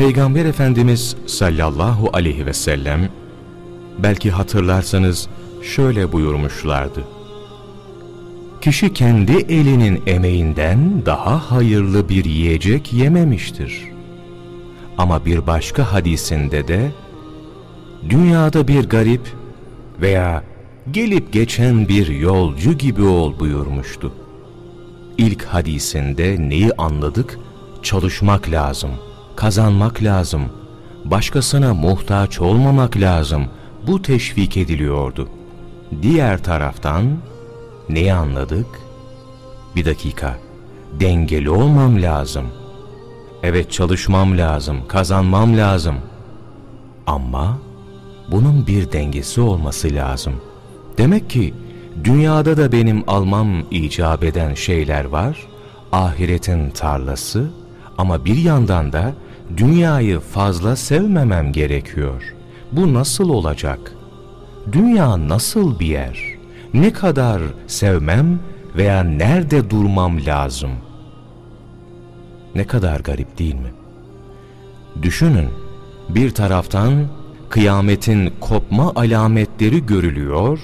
Peygamber Efendimiz sallallahu aleyhi ve sellem belki hatırlarsanız şöyle buyurmuşlardı. Kişi kendi elinin emeğinden daha hayırlı bir yiyecek yememiştir. Ama bir başka hadisinde de dünyada bir garip veya gelip geçen bir yolcu gibi ol buyurmuştu. İlk hadisinde neyi anladık? Çalışmak lazım, kazanmak lazım, başkasına muhtaç olmamak lazım. Bu teşvik ediliyordu. Diğer taraftan neyi anladık? Bir dakika, dengeli olmam lazım. Evet çalışmam lazım, kazanmam lazım. Ama bunun bir dengesi olması lazım. Demek ki dünyada da benim almam icap eden şeyler var, ahiretin tarlası ama bir yandan da dünyayı fazla sevmemem gerekiyor. Bu nasıl olacak? Dünya nasıl bir yer? Ne kadar sevmem veya nerede durmam lazım? Ne kadar garip değil mi? Düşünün, bir taraftan kıyametin kopma alametleri görülüyor,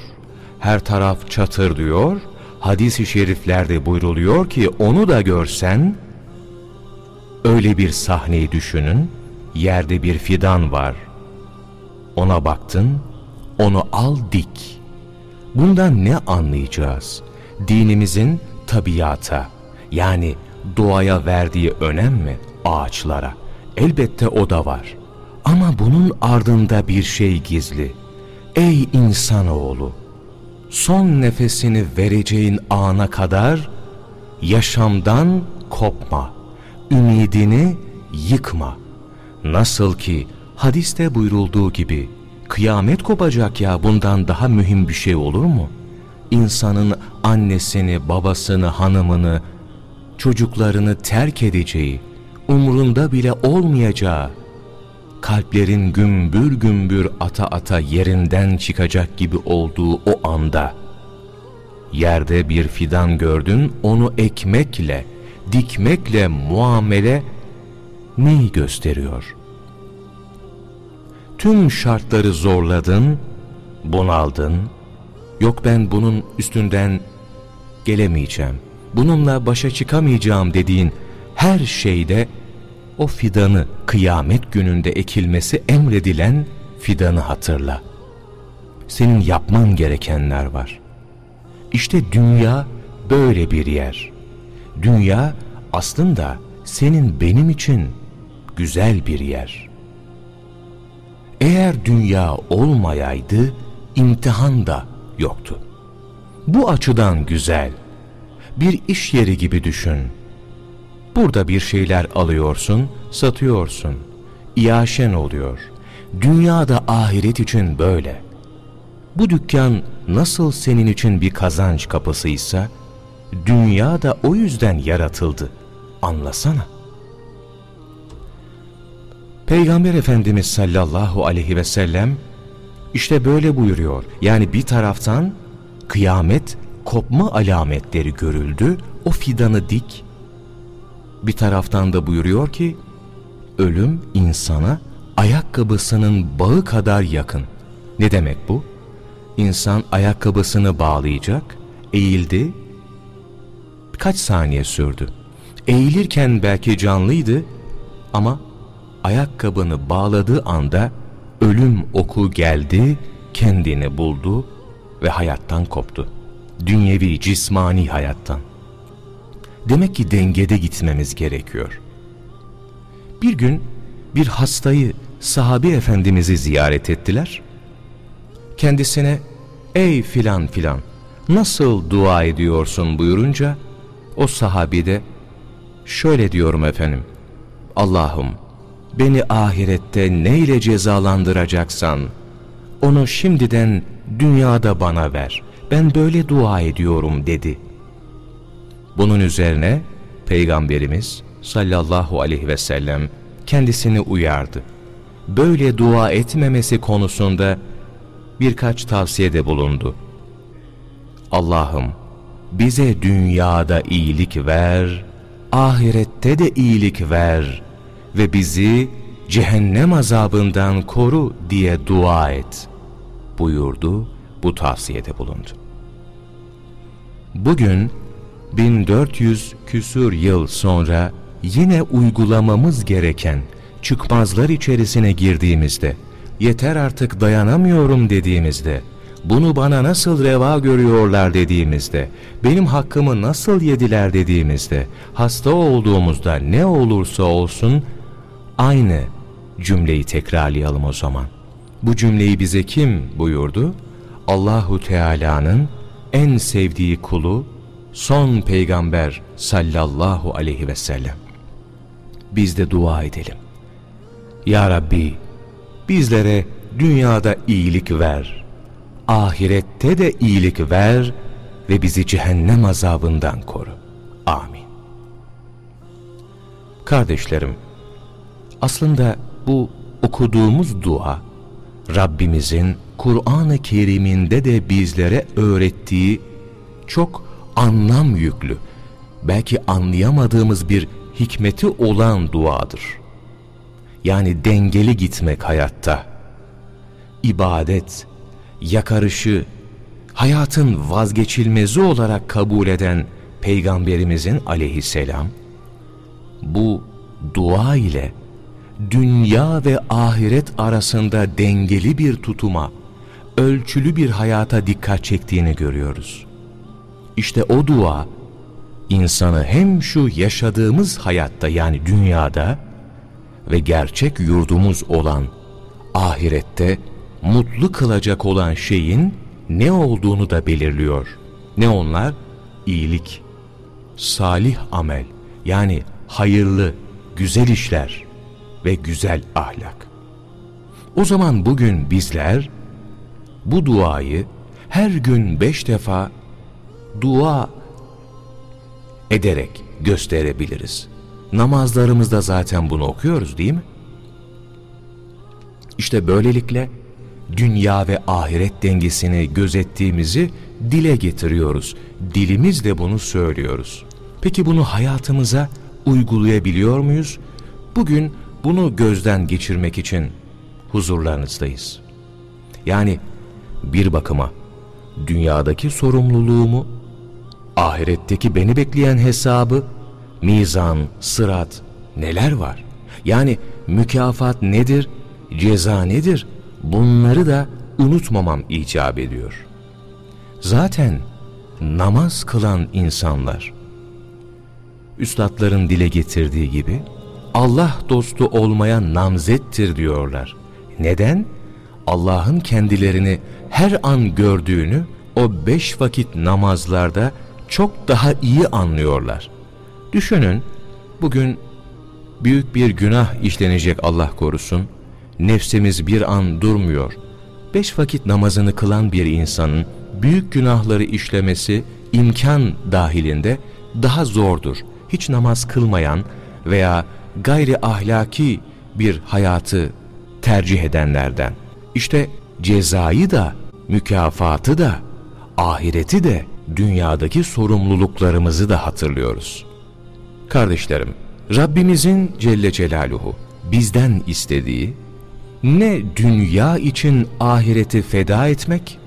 her taraf çatır diyor, hadis-i şeriflerde buyruluyor ki onu da görsen, öyle bir sahneyi düşünün, yerde bir fidan var. Ona baktın, onu al dik. Bundan ne anlayacağız? Dinimizin tabiata, yani doğaya verdiği önem mi ağaçlara? Elbette o da var. Ama bunun ardında bir şey gizli. Ey insanoğlu! Son nefesini vereceğin ana kadar yaşamdan kopma, ümidini yıkma. Nasıl ki hadiste buyurulduğu gibi kıyamet kopacak ya bundan daha mühim bir şey olur mu? İnsanın annesini, babasını, hanımını, çocuklarını terk edeceği, umrunda bile olmayacağı, kalplerin gümbür gümbür ata ata yerinden çıkacak gibi olduğu o anda, yerde bir fidan gördün, onu ekmekle, dikmekle muamele neyi gösteriyor? Tüm şartları zorladın, bunaldın, yok ben bunun üstünden gelemeyeceğim, bununla başa çıkamayacağım dediğin her şeyde o fidanı kıyamet gününde ekilmesi emredilen fidanı hatırla. Senin yapman gerekenler var. İşte dünya böyle bir yer. Dünya aslında senin benim için güzel bir yer. Eğer dünya olmayaydı imtihan da yoktu. Bu açıdan güzel. Bir iş yeri gibi düşün. Burada bir şeyler alıyorsun, satıyorsun. İyaşen oluyor. Dünyada ahiret için böyle. Bu dükkan nasıl senin için bir kazanç kapısıysa, dünya da o yüzden yaratıldı. Anlasana. Peygamber Efendimiz sallallahu aleyhi ve sellem işte böyle buyuruyor. Yani bir taraftan kıyamet kopma alametleri görüldü. O fidanı dik, bir taraftan da buyuruyor ki, ölüm insana ayakkabısının bağı kadar yakın. Ne demek bu? İnsan ayakkabısını bağlayacak, eğildi, kaç saniye sürdü. Eğilirken belki canlıydı ama ayakkabını bağladığı anda ölüm oku geldi, kendini buldu ve hayattan koptu. Dünyevi, cismani hayattan. Demek ki dengede gitmemiz gerekiyor. Bir gün bir hastayı sahabi efendimizi ziyaret ettiler. Kendisine ey filan filan nasıl dua ediyorsun buyurunca o sahabi de şöyle diyorum efendim Allah'ım beni ahirette neyle cezalandıracaksan onu şimdiden dünyada bana ver ben böyle dua ediyorum dedi. Bunun üzerine Peygamberimiz sallallahu aleyhi ve sellem kendisini uyardı. Böyle dua etmemesi konusunda birkaç tavsiyede bulundu. Allah'ım bize dünyada iyilik ver, ahirette de iyilik ver ve bizi cehennem azabından koru diye dua et buyurdu, bu tavsiyede bulundu. Bugün 1400 küsur yıl sonra yine uygulamamız gereken çıkmazlar içerisine girdiğimizde, yeter artık dayanamıyorum dediğimizde, bunu bana nasıl reva görüyorlar dediğimizde, benim hakkımı nasıl yediler dediğimizde, hasta olduğumuzda ne olursa olsun aynı cümleyi tekrarlayalım o zaman. Bu cümleyi bize kim buyurdu? Allahu Teala'nın en sevdiği kulu son peygamber sallallahu aleyhi ve sellem. Biz de dua edelim. Ya Rabbi bizlere dünyada iyilik ver, ahirette de iyilik ver ve bizi cehennem azabından koru. Amin. Kardeşlerim, aslında bu okuduğumuz dua, Rabbimizin Kur'an-ı Kerim'inde de bizlere öğrettiği çok anlam yüklü, belki anlayamadığımız bir hikmeti olan duadır. Yani dengeli gitmek hayatta. İbadet, yakarışı, hayatın vazgeçilmezi olarak kabul eden Peygamberimizin aleyhisselam, bu dua ile dünya ve ahiret arasında dengeli bir tutuma, ölçülü bir hayata dikkat çektiğini görüyoruz. İşte o dua, insanı hem şu yaşadığımız hayatta yani dünyada ve gerçek yurdumuz olan ahirette mutlu kılacak olan şeyin ne olduğunu da belirliyor. Ne onlar? İyilik, salih amel yani hayırlı, güzel işler ve güzel ahlak. O zaman bugün bizler bu duayı her gün beş defa dua ederek gösterebiliriz. Namazlarımızda zaten bunu okuyoruz değil mi? İşte böylelikle dünya ve ahiret dengesini gözettiğimizi dile getiriyoruz. Dilimizle bunu söylüyoruz. Peki bunu hayatımıza uygulayabiliyor muyuz? Bugün bunu gözden geçirmek için huzurlarınızdayız. Yani bir bakıma dünyadaki sorumluluğumu, ahiretteki beni bekleyen hesabı, mizan, sırat neler var? Yani mükafat nedir, ceza nedir? Bunları da unutmamam icap ediyor. Zaten namaz kılan insanlar, üstadların dile getirdiği gibi, Allah dostu olmaya namzettir diyorlar. Neden? Allah'ın kendilerini her an gördüğünü o beş vakit namazlarda çok daha iyi anlıyorlar. Düşünün, bugün büyük bir günah işlenecek Allah korusun, nefsimiz bir an durmuyor. Beş vakit namazını kılan bir insanın büyük günahları işlemesi imkan dahilinde daha zordur. Hiç namaz kılmayan veya gayri ahlaki bir hayatı tercih edenlerden. İşte cezayı da, mükafatı da, ahireti de, dünyadaki sorumluluklarımızı da hatırlıyoruz. Kardeşlerim, Rabbimizin Celle Celaluhu bizden istediği ne dünya için ahireti feda etmek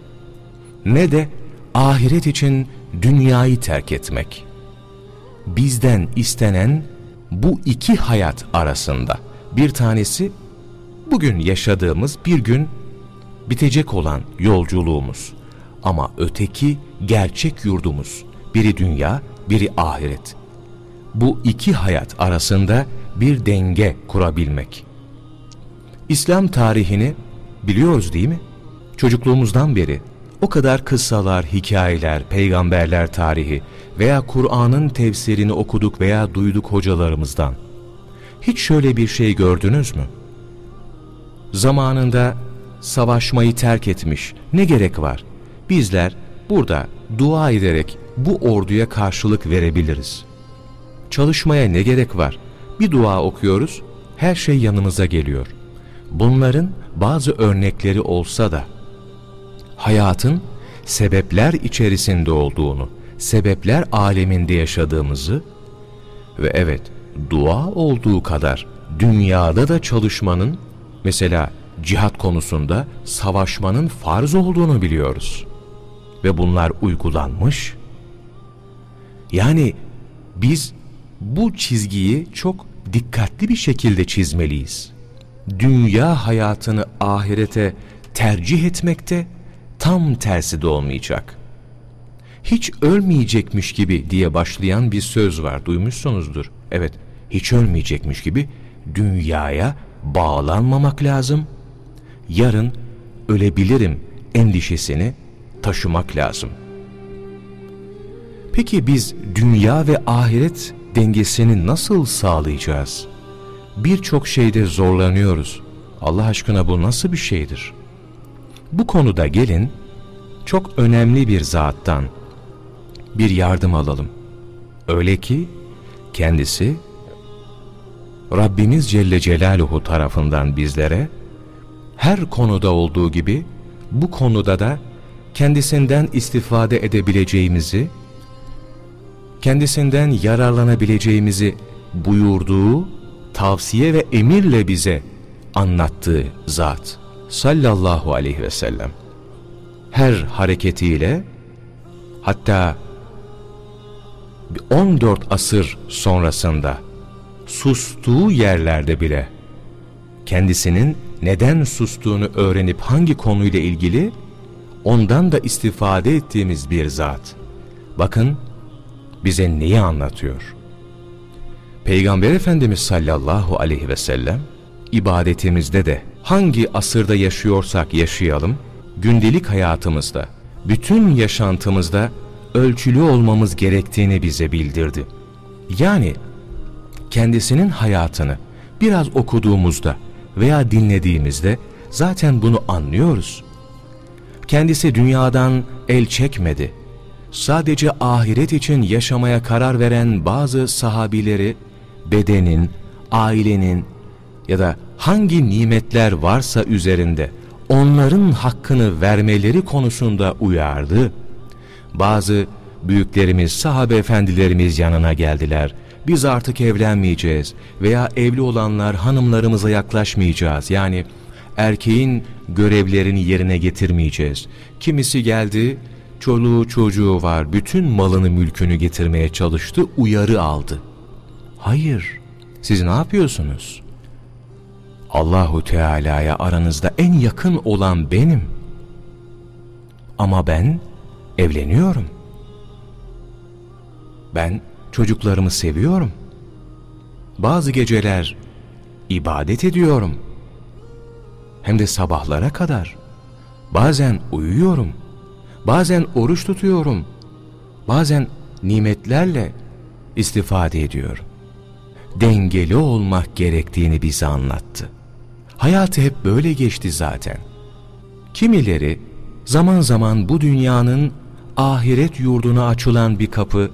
ne de ahiret için dünyayı terk etmek. Bizden istenen bu iki hayat arasında bir tanesi bugün yaşadığımız bir gün bitecek olan yolculuğumuz. Ama öteki gerçek yurdumuz. Biri dünya, biri ahiret. Bu iki hayat arasında bir denge kurabilmek. İslam tarihini biliyoruz değil mi? Çocukluğumuzdan beri o kadar kıssalar, hikayeler, peygamberler tarihi veya Kur'an'ın tefsirini okuduk veya duyduk hocalarımızdan. Hiç şöyle bir şey gördünüz mü? Zamanında savaşmayı terk etmiş ne gerek var? Bizler burada dua ederek bu orduya karşılık verebiliriz. Çalışmaya ne gerek var? Bir dua okuyoruz, her şey yanımıza geliyor. Bunların bazı örnekleri olsa da hayatın sebepler içerisinde olduğunu, sebepler aleminde yaşadığımızı ve evet dua olduğu kadar dünyada da çalışmanın, mesela cihat konusunda savaşmanın farz olduğunu biliyoruz. Ve bunlar uygulanmış. Yani biz bu çizgiyi çok dikkatli bir şekilde çizmeliyiz. Dünya hayatını ahirete tercih etmekte tam tersi de olmayacak. Hiç ölmeyecekmiş gibi diye başlayan bir söz var duymuşsunuzdur. Evet hiç ölmeyecekmiş gibi dünyaya bağlanmamak lazım. Yarın ölebilirim endişesini taşımak lazım. Peki biz dünya ve ahiret dengesini nasıl sağlayacağız? Birçok şeyde zorlanıyoruz. Allah aşkına bu nasıl bir şeydir? Bu konuda gelin çok önemli bir zattan bir yardım alalım. Öyle ki kendisi Rabbimiz Celle Celaluhu tarafından bizlere her konuda olduğu gibi bu konuda da kendisinden istifade edebileceğimizi, kendisinden yararlanabileceğimizi buyurduğu tavsiye ve emirle bize anlattığı zat sallallahu aleyhi ve sellem her hareketiyle hatta 14 asır sonrasında sustuğu yerlerde bile kendisinin neden sustuğunu öğrenip hangi konuyla ilgili ondan da istifade ettiğimiz bir zat. Bakın bize neyi anlatıyor? Peygamber Efendimiz sallallahu aleyhi ve sellem ibadetimizde de hangi asırda yaşıyorsak yaşayalım, gündelik hayatımızda, bütün yaşantımızda ölçülü olmamız gerektiğini bize bildirdi. Yani kendisinin hayatını biraz okuduğumuzda veya dinlediğimizde zaten bunu anlıyoruz. Kendisi dünyadan el çekmedi. Sadece ahiret için yaşamaya karar veren bazı sahabileri bedenin, ailenin ya da hangi nimetler varsa üzerinde onların hakkını vermeleri konusunda uyardı. Bazı büyüklerimiz, sahabe efendilerimiz yanına geldiler. Biz artık evlenmeyeceğiz veya evli olanlar hanımlarımıza yaklaşmayacağız. Yani erkeğin görevlerini yerine getirmeyeceğiz. Kimisi geldi, çoluğu çocuğu var, bütün malını mülkünü getirmeye çalıştı, uyarı aldı. Hayır, siz ne yapıyorsunuz? Allahu Teala'ya aranızda en yakın olan benim. Ama ben evleniyorum. Ben çocuklarımı seviyorum. Bazı geceler ibadet ediyorum. Hem de sabahlara kadar. Bazen uyuyorum. Bazen oruç tutuyorum. Bazen nimetlerle istifade ediyorum. Dengeli olmak gerektiğini bize anlattı. Hayatı hep böyle geçti zaten. Kimileri zaman zaman bu dünyanın ahiret yurduna açılan bir kapı,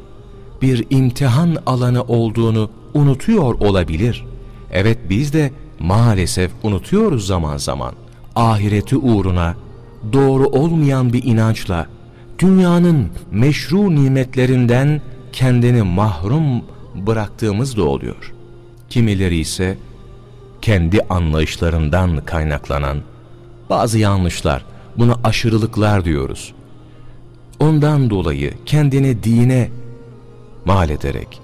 bir imtihan alanı olduğunu unutuyor olabilir. Evet biz de maalesef unutuyoruz zaman zaman. Ahireti uğruna doğru olmayan bir inançla dünyanın meşru nimetlerinden kendini mahrum bıraktığımız da oluyor. Kimileri ise kendi anlayışlarından kaynaklanan bazı yanlışlar, buna aşırılıklar diyoruz. Ondan dolayı kendini dine mal ederek,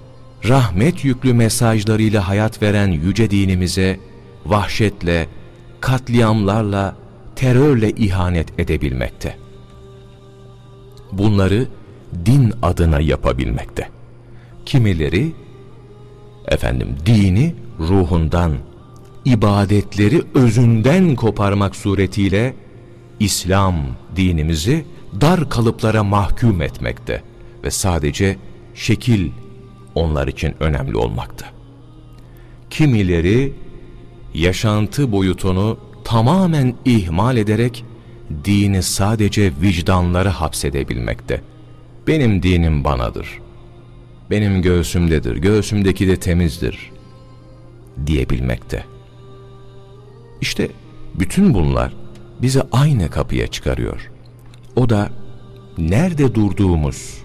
rahmet yüklü mesajlarıyla hayat veren yüce dinimize vahşetle, katliamlarla, terörle ihanet edebilmekte. Bunları din adına yapabilmekte. Kimileri, efendim dini ruhundan, ibadetleri özünden koparmak suretiyle İslam dinimizi dar kalıplara mahkum etmekte ve sadece şekil onlar için önemli olmakta. Kimileri yaşantı boyutunu tamamen ihmal ederek dini sadece vicdanlara hapsedebilmekte. Benim dinim banadır. Benim göğsümdedir, göğsümdeki de temizdir diyebilmekte. İşte bütün bunlar bizi aynı kapıya çıkarıyor. O da nerede durduğumuz,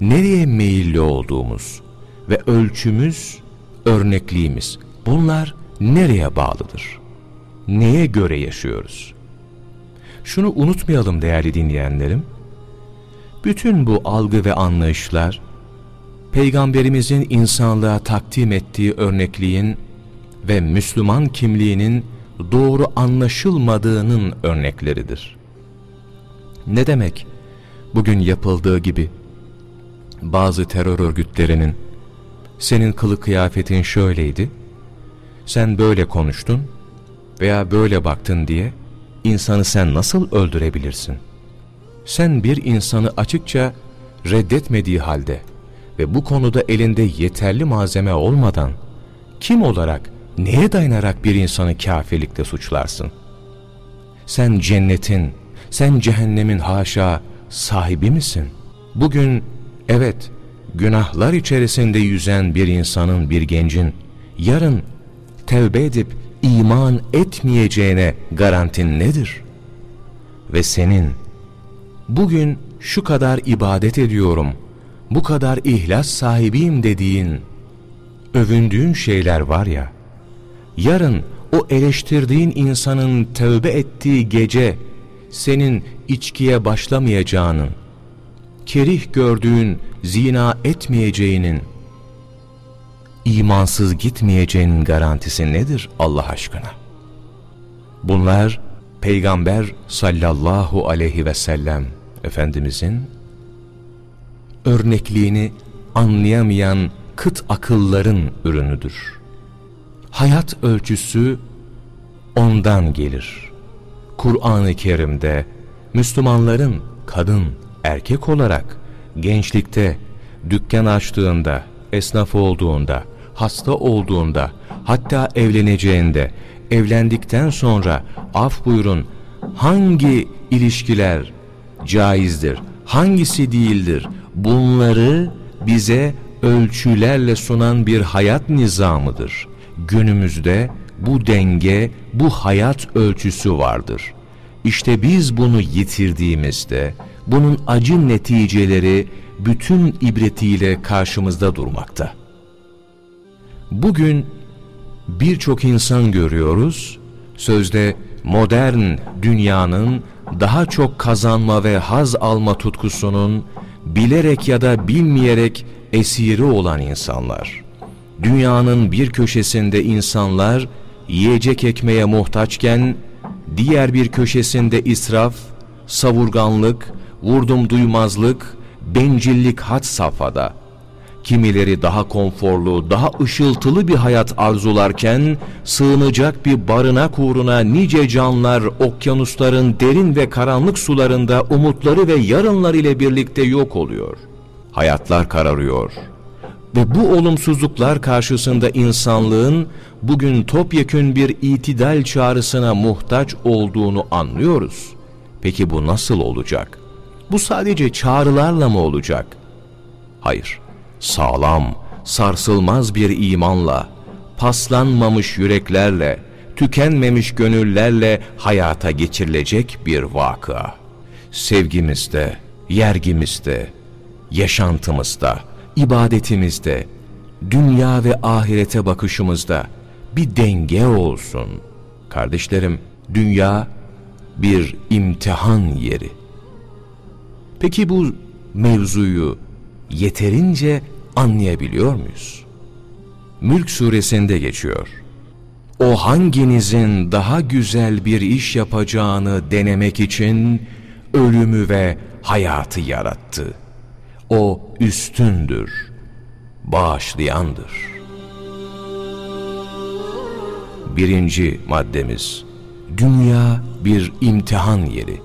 nereye meyilli olduğumuz ve ölçümüz, örnekliğimiz. Bunlar nereye bağlıdır? Neye göre yaşıyoruz? Şunu unutmayalım değerli dinleyenlerim. Bütün bu algı ve anlayışlar, Peygamberimizin insanlığa takdim ettiği örnekliğin ve Müslüman kimliğinin doğru anlaşılmadığının örnekleridir. Ne demek? Bugün yapıldığı gibi bazı terör örgütlerinin senin kılık kıyafetin şöyleydi, sen böyle konuştun veya böyle baktın diye insanı sen nasıl öldürebilirsin? Sen bir insanı açıkça reddetmediği halde ve bu konuda elinde yeterli malzeme olmadan kim olarak, neye dayanarak bir insanı kafirlikle suçlarsın? Sen cennetin, sen cehennemin haşa sahibi misin? Bugün evet günahlar içerisinde yüzen bir insanın, bir gencin yarın tevbe edip iman etmeyeceğine garantin nedir? Ve senin bugün şu kadar ibadet ediyorum, bu kadar ihlas sahibiyim dediğin, övündüğün şeyler var ya, yarın o eleştirdiğin insanın tövbe ettiği gece senin içkiye başlamayacağının, kerih gördüğün zina etmeyeceğinin, imansız gitmeyeceğinin garantisi nedir Allah aşkına? Bunlar Peygamber sallallahu aleyhi ve sellem Efendimizin örnekliğini anlayamayan kıt akılların ürünüdür. Hayat ölçüsü ondan gelir. Kur'an-ı Kerim'de Müslümanların kadın, erkek olarak gençlikte, dükkan açtığında, esnaf olduğunda, hasta olduğunda, hatta evleneceğinde, evlendikten sonra af buyurun hangi ilişkiler caizdir, hangisi değildir bunları bize ölçülerle sunan bir hayat nizamıdır. Günümüzde bu denge, bu hayat ölçüsü vardır. İşte biz bunu yitirdiğimizde bunun acı neticeleri bütün ibretiyle karşımızda durmakta. Bugün birçok insan görüyoruz, sözde modern dünyanın daha çok kazanma ve haz alma tutkusunun bilerek ya da bilmeyerek esiri olan insanlar. Dünyanın bir köşesinde insanlar yiyecek ekmeğe muhtaçken diğer bir köşesinde israf, savurganlık, vurdum duymazlık, bencillik had safhada. Kimileri daha konforlu, daha ışıltılı bir hayat arzularken, sığınacak bir barınak uğruna nice canlar okyanusların derin ve karanlık sularında umutları ve yarınlar ile birlikte yok oluyor. Hayatlar kararıyor. Ve bu olumsuzluklar karşısında insanlığın bugün topyekün bir itidal çağrısına muhtaç olduğunu anlıyoruz. Peki bu nasıl olacak? Bu sadece çağrılarla mı olacak? Hayır sağlam, sarsılmaz bir imanla, paslanmamış yüreklerle, tükenmemiş gönüllerle hayata geçirilecek bir vakıa. Sevgimizde, yergimizde, yaşantımızda, ibadetimizde, dünya ve ahirete bakışımızda bir denge olsun. Kardeşlerim, dünya bir imtihan yeri. Peki bu mevzuyu yeterince anlayabiliyor muyuz? Mülk suresinde geçiyor. O hanginizin daha güzel bir iş yapacağını denemek için ölümü ve hayatı yarattı. O üstündür, bağışlayandır. Birinci maddemiz, dünya bir imtihan yeri.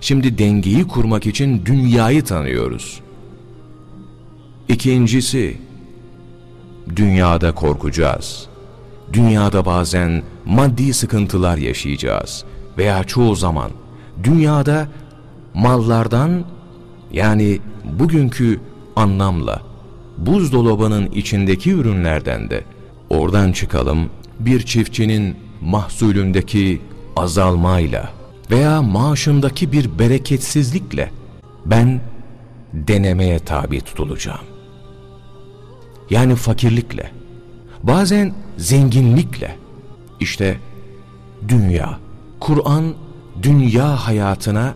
Şimdi dengeyi kurmak için dünyayı tanıyoruz. İkincisi, dünyada korkacağız. Dünyada bazen maddi sıkıntılar yaşayacağız. Veya çoğu zaman dünyada mallardan yani bugünkü anlamla buzdolabının içindeki ürünlerden de oradan çıkalım. Bir çiftçinin mahsulündeki azalmayla veya maaşındaki bir bereketsizlikle ben denemeye tabi tutulacağım yani fakirlikle, bazen zenginlikle, İşte dünya. Kur'an dünya hayatına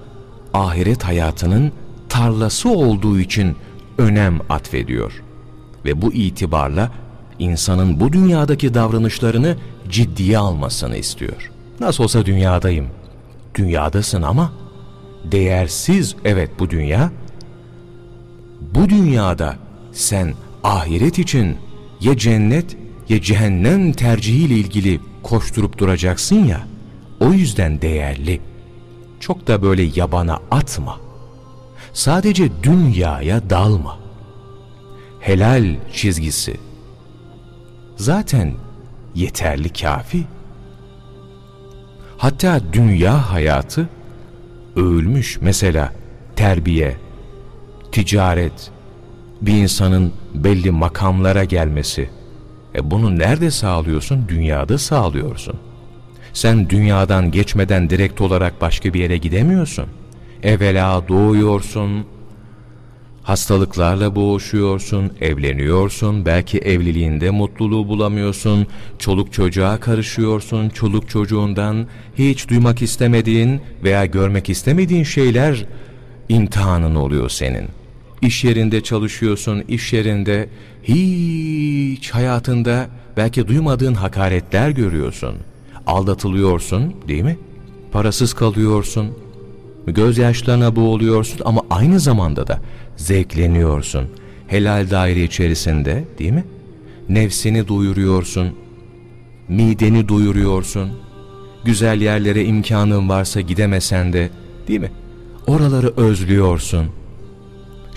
ahiret hayatının tarlası olduğu için önem atfediyor. Ve bu itibarla insanın bu dünyadaki davranışlarını ciddiye almasını istiyor. Nasıl olsa dünyadayım. Dünyadasın ama değersiz evet bu dünya. Bu dünyada sen ahiret için ya cennet ya cehennem tercihiyle ilgili koşturup duracaksın ya. O yüzden değerli. Çok da böyle yabana atma. Sadece dünyaya dalma. Helal çizgisi. Zaten yeterli kafi. Hatta dünya hayatı övülmüş mesela terbiye, ticaret, bir insanın belli makamlara gelmesi. E bunu nerede sağlıyorsun? Dünyada sağlıyorsun. Sen dünyadan geçmeden direkt olarak başka bir yere gidemiyorsun. Evvela doğuyorsun, hastalıklarla boğuşuyorsun, evleniyorsun, belki evliliğinde mutluluğu bulamıyorsun, çoluk çocuğa karışıyorsun, çoluk çocuğundan hiç duymak istemediğin veya görmek istemediğin şeyler imtihanın oluyor senin. İş yerinde çalışıyorsun, iş yerinde hiç hayatında belki duymadığın hakaretler görüyorsun. Aldatılıyorsun değil mi? Parasız kalıyorsun, gözyaşlarına boğuluyorsun ama aynı zamanda da zevkleniyorsun. Helal daire içerisinde değil mi? Nefsini duyuruyorsun, mideni duyuruyorsun. Güzel yerlere imkanın varsa gidemesen de değil mi? Oraları özlüyorsun.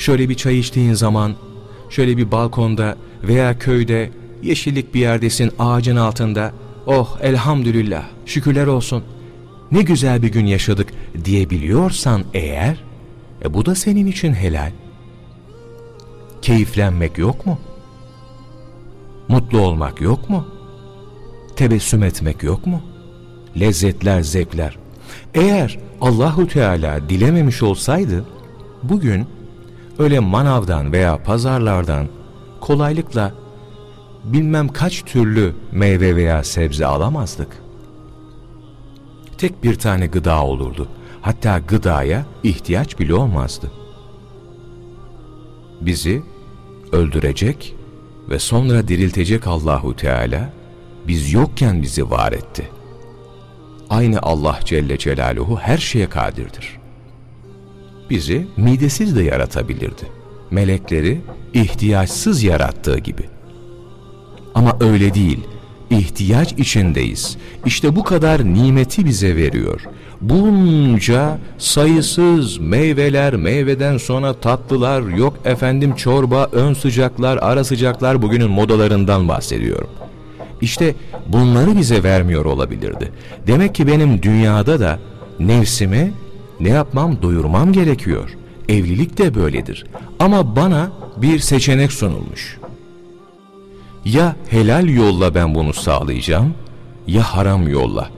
Şöyle bir çay içtiğin zaman, şöyle bir balkonda veya köyde yeşillik bir yerdesin ağacın altında. Oh elhamdülillah şükürler olsun ne güzel bir gün yaşadık diyebiliyorsan eğer, e bu da senin için helal. Keyiflenmek yok mu? Mutlu olmak yok mu? Tebessüm etmek yok mu? Lezzetler, zevkler. Eğer Allahu Teala dilememiş olsaydı, bugün öyle manavdan veya pazarlardan kolaylıkla bilmem kaç türlü meyve veya sebze alamazdık. Tek bir tane gıda olurdu. Hatta gıdaya ihtiyaç bile olmazdı. Bizi öldürecek ve sonra diriltecek Allahu Teala biz yokken bizi var etti. Aynı Allah Celle Celaluhu her şeye kadirdir. Bizi midesiz de yaratabilirdi. Melekleri ihtiyaçsız yarattığı gibi. Ama öyle değil. İhtiyaç içindeyiz. İşte bu kadar nimeti bize veriyor. Bunca sayısız meyveler, meyveden sonra tatlılar, yok efendim çorba, ön sıcaklar, ara sıcaklar bugünün modalarından bahsediyorum. İşte bunları bize vermiyor olabilirdi. Demek ki benim dünyada da nefsimi ne yapmam, doyurmam gerekiyor. Evlilik de böyledir. Ama bana bir seçenek sunulmuş. Ya helal yolla ben bunu sağlayacağım ya haram yolla.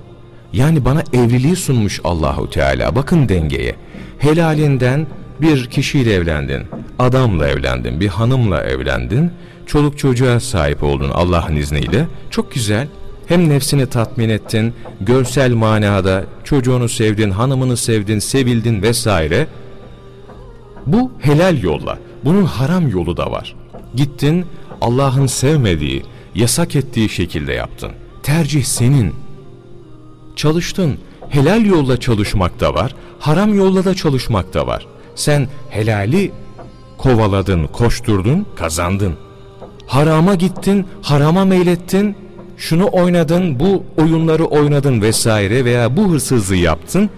Yani bana evliliği sunmuş Allahu Teala. Bakın dengeye. Helalinden bir kişiyle evlendin, adamla evlendin, bir hanımla evlendin, çoluk çocuğa sahip oldun Allah'ın izniyle. Çok güzel. Hem nefsini tatmin ettin, görsel manada çocuğunu sevdin, hanımını sevdin, sevildin vesaire. Bu helal yolla. Bunun haram yolu da var. Gittin Allah'ın sevmediği, yasak ettiği şekilde yaptın. Tercih senin. Çalıştın. Helal yolla çalışmak da var, haram yolla da çalışmak da var. Sen helali kovaladın, koşturdun, kazandın. Harama gittin, harama meylettin, şunu oynadın, bu oyunları oynadın vesaire veya bu hırsızlığı yaptın.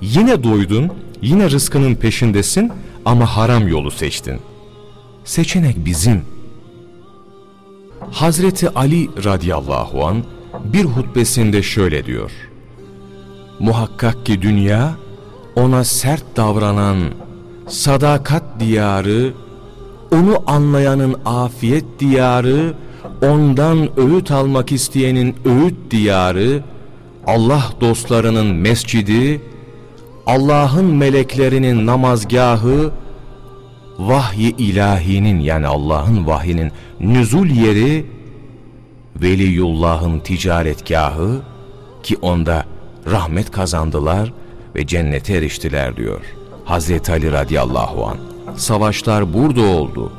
Yine doydun, yine rızkının peşindesin ama haram yolu seçtin. Seçenek bizim. Hazreti Ali radıyallahu an bir hutbesinde şöyle diyor. Muhakkak ki dünya ona sert davranan sadakat diyarı, onu anlayanın afiyet diyarı, ondan öğüt almak isteyenin öğüt diyarı, Allah dostlarının mescidi, Allah'ın meleklerinin namazgahı, vahyi ilahinin yani Allah'ın vahyinin nüzul yeri Veliyullah'ın ticaretgahı ki onda rahmet kazandılar ve cennete eriştiler diyor. Hazreti Ali radıyallahu an. Savaşlar burada oldu.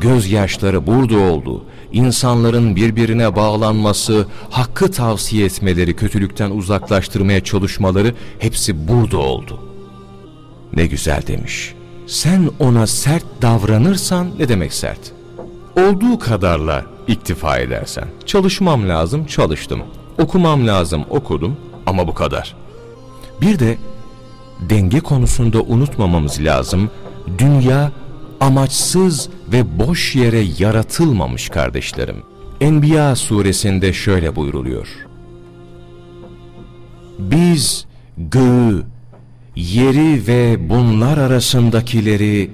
Gözyaşları burada oldu. İnsanların birbirine bağlanması, hakkı tavsiye etmeleri, kötülükten uzaklaştırmaya çalışmaları hepsi burada oldu. Ne güzel demiş. Sen ona sert davranırsan ne demek sert? Olduğu kadarla iktifa edersen. Çalışmam lazım, çalıştım. Okumam lazım, okudum ama bu kadar. Bir de denge konusunda unutmamamız lazım. Dünya amaçsız ve boş yere yaratılmamış kardeşlerim. Enbiya suresinde şöyle buyruluyor. Biz göğü, yeri ve bunlar arasındakileri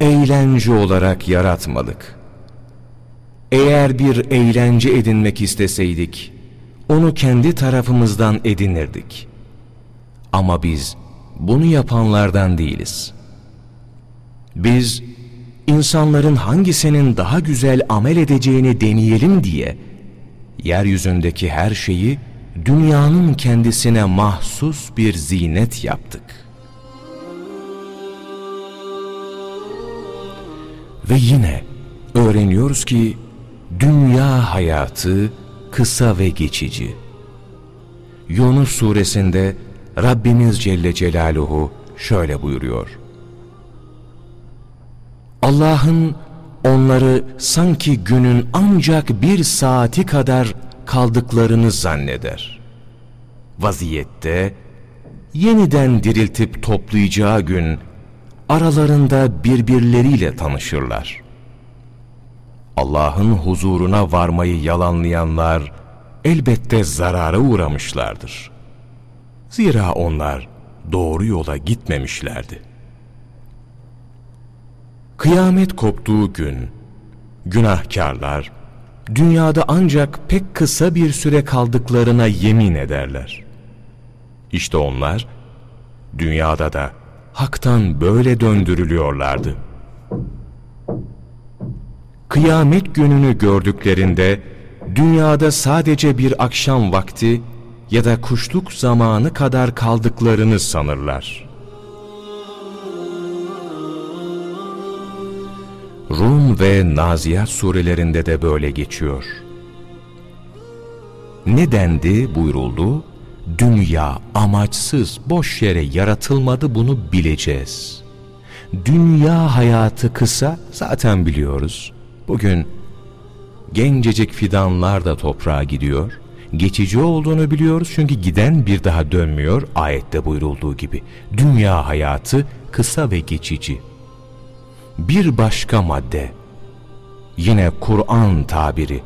eğlence olarak yaratmadık. Eğer bir eğlence edinmek isteseydik, onu kendi tarafımızdan edinirdik. Ama biz bunu yapanlardan değiliz. Biz insanların hangisinin daha güzel amel edeceğini deneyelim diye yeryüzündeki her şeyi dünyanın kendisine mahsus bir zinet yaptık. Ve yine öğreniyoruz ki dünya hayatı kısa ve geçici. Yunus suresinde Rabbimiz Celle Celaluhu şöyle buyuruyor. Allah'ın onları sanki günün ancak bir saati kadar kaldıklarını zanneder. Vaziyette yeniden diriltip toplayacağı gün aralarında birbirleriyle tanışırlar. Allah'ın huzuruna varmayı yalanlayanlar elbette zarara uğramışlardır. Zira onlar doğru yola gitmemişlerdi. Kıyamet koptuğu gün günahkarlar dünyada ancak pek kısa bir süre kaldıklarına yemin ederler. İşte onlar dünyada da haktan böyle döndürülüyorlardı. Kıyamet gününü gördüklerinde dünyada sadece bir akşam vakti ya da kuşluk zamanı kadar kaldıklarını sanırlar. Rum ve Naziyat surelerinde de böyle geçiyor. Ne dendi buyuruldu? Dünya amaçsız, boş yere yaratılmadı bunu bileceğiz. Dünya hayatı kısa zaten biliyoruz. Bugün gencecik fidanlar da toprağa gidiyor. Geçici olduğunu biliyoruz çünkü giden bir daha dönmüyor ayette buyurulduğu gibi. Dünya hayatı kısa ve geçici. Bir başka madde, yine Kur'an tabiri.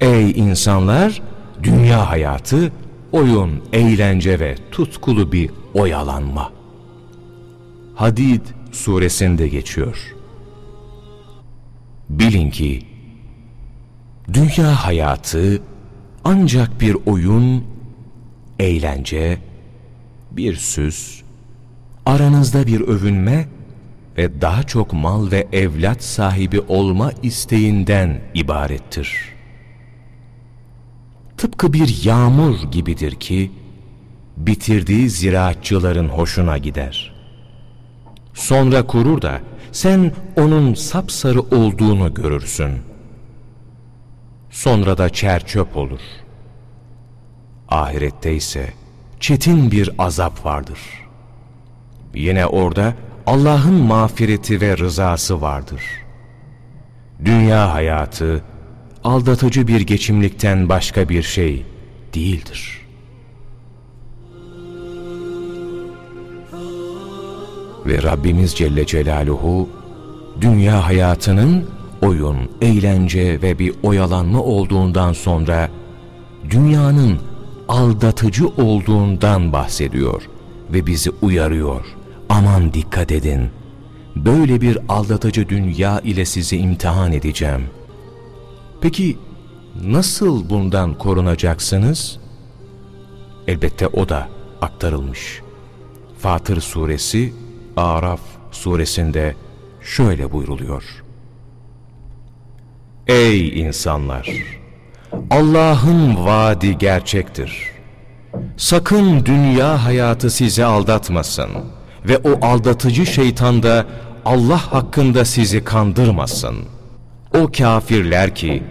Ey insanlar, dünya hayatı oyun, eğlence ve tutkulu bir oyalanma. Hadid suresinde geçiyor. Bilin ki, dünya hayatı ancak bir oyun, eğlence, bir süs, aranızda bir övünme ve daha çok mal ve evlat sahibi olma isteğinden ibarettir. Tıpkı bir yağmur gibidir ki, bitirdiği ziraatçıların hoşuna gider. Sonra kurur da sen onun sapsarı olduğunu görürsün. Sonra da çerçöp olur. Ahirette ise çetin bir azap vardır. Yine orada Allah'ın mağfireti ve rızası vardır. Dünya hayatı aldatıcı bir geçimlikten başka bir şey değildir. Ve Rabbimiz Celle Celaluhu dünya hayatının oyun, eğlence ve bir oyalanma olduğundan sonra dünyanın aldatıcı olduğundan bahsediyor ve bizi uyarıyor. Aman dikkat edin. Böyle bir aldatıcı dünya ile sizi imtihan edeceğim. Peki nasıl bundan korunacaksınız? Elbette o da aktarılmış. Fatır suresi, Araf suresinde şöyle buyruluyor. Ey insanlar! Allah'ın vaadi gerçektir. Sakın dünya hayatı sizi aldatmasın ve o aldatıcı şeytan da Allah hakkında sizi kandırmasın. O kafirler ki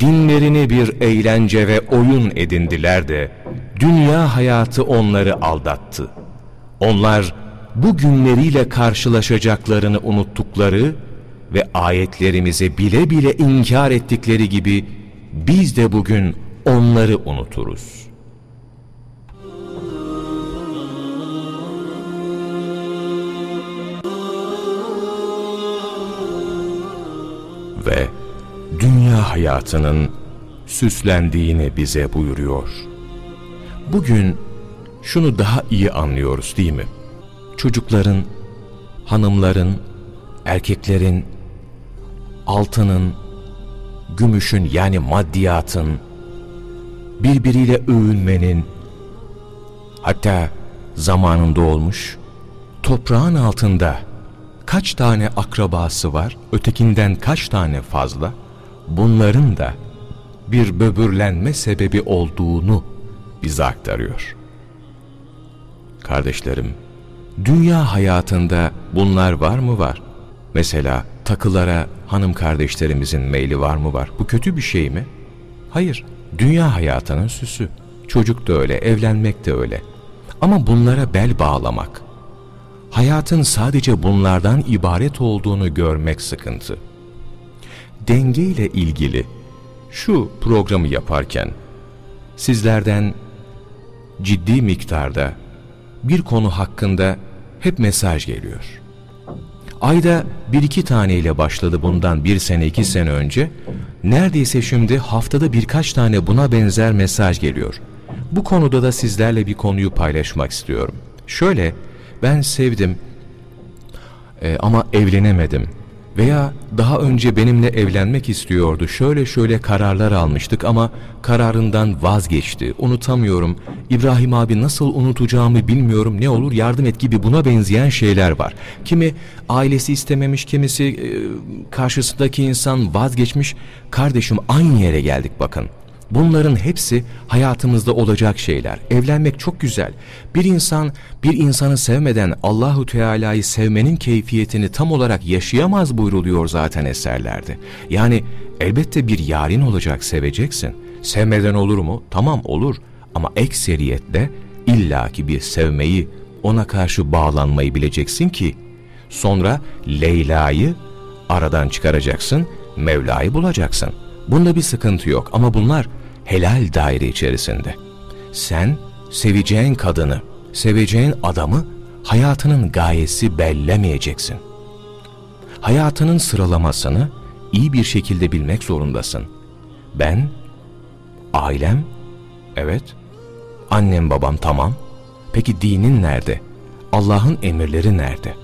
dinlerini bir eğlence ve oyun edindiler de dünya hayatı onları aldattı. Onlar bu günleriyle karşılaşacaklarını unuttukları ve ayetlerimizi bile bile inkar ettikleri gibi biz de bugün onları unuturuz. Ve dünya hayatının süslendiğini bize buyuruyor. Bugün şunu daha iyi anlıyoruz değil mi? Çocukların, hanımların, erkeklerin, altının, gümüşün yani maddiyatın, birbiriyle övünmenin, hatta zamanında olmuş, toprağın altında kaç tane akrabası var, ötekinden kaç tane fazla, bunların da bir böbürlenme sebebi olduğunu bize aktarıyor. Kardeşlerim, dünya hayatında bunlar var mı var? Mesela takılara hanım kardeşlerimizin meyli var mı var? Bu kötü bir şey mi? Hayır, dünya hayatının süsü. Çocuk da öyle, evlenmek de öyle. Ama bunlara bel bağlamak, hayatın sadece bunlardan ibaret olduğunu görmek sıkıntı. Denge ile ilgili şu programı yaparken sizlerden ciddi miktarda bir konu hakkında hep mesaj geliyor. Ayda bir iki taneyle başladı bundan bir sene iki sene önce. Neredeyse şimdi haftada birkaç tane buna benzer mesaj geliyor. Bu konuda da sizlerle bir konuyu paylaşmak istiyorum. Şöyle ben sevdim e, ama evlenemedim veya daha önce benimle evlenmek istiyordu. Şöyle şöyle kararlar almıştık ama kararından vazgeçti. Unutamıyorum. İbrahim abi nasıl unutacağımı bilmiyorum. Ne olur yardım et gibi buna benzeyen şeyler var. Kimi ailesi istememiş, kimisi e, karşısındaki insan vazgeçmiş. Kardeşim aynı yere geldik bakın. Bunların hepsi hayatımızda olacak şeyler. Evlenmek çok güzel. Bir insan bir insanı sevmeden Allahu Teala'yı sevmenin keyfiyetini tam olarak yaşayamaz buyruluyor zaten eserlerde. Yani elbette bir yarin olacak, seveceksin. Sevmeden olur mu? Tamam olur. Ama ekseriyetle illaki bir sevmeyi, ona karşı bağlanmayı bileceksin ki sonra Leyla'yı aradan çıkaracaksın, Mevla'yı bulacaksın. Bunda bir sıkıntı yok ama bunlar helal daire içerisinde. Sen seveceğin kadını, seveceğin adamı hayatının gayesi bellemeyeceksin. Hayatının sıralamasını iyi bir şekilde bilmek zorundasın. Ben, ailem, evet, annem babam tamam. Peki dinin nerede? Allah'ın emirleri nerede?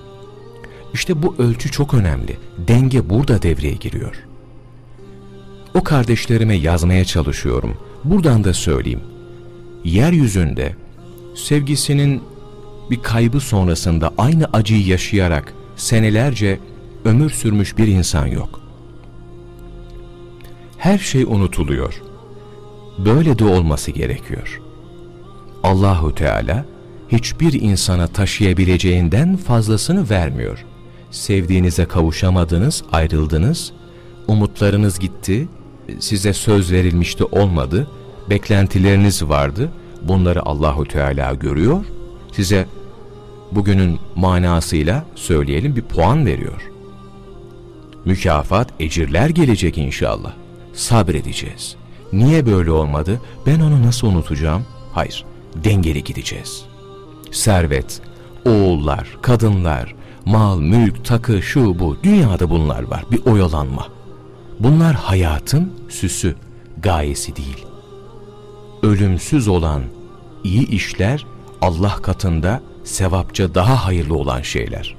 İşte bu ölçü çok önemli. Denge burada devreye giriyor. O kardeşlerime yazmaya çalışıyorum. Buradan da söyleyeyim. Yeryüzünde sevgisinin bir kaybı sonrasında aynı acıyı yaşayarak senelerce ömür sürmüş bir insan yok. Her şey unutuluyor. Böyle de olması gerekiyor. Allahu Teala hiçbir insana taşıyabileceğinden fazlasını vermiyor. Sevdiğinize kavuşamadınız, ayrıldınız, umutlarınız gitti, size söz verilmişti olmadı, beklentileriniz vardı. Bunları Allahu Teala görüyor. Size bugünün manasıyla söyleyelim bir puan veriyor. Mükafat, ecirler gelecek inşallah. Sabredeceğiz. Niye böyle olmadı? Ben onu nasıl unutacağım? Hayır, dengeli gideceğiz. Servet, oğullar, kadınlar, mal, mülk, takı, şu bu, dünyada bunlar var. Bir oyalanma. Bunlar hayatın süsü, gayesi değil. Ölümsüz olan iyi işler Allah katında sevapça daha hayırlı olan şeyler.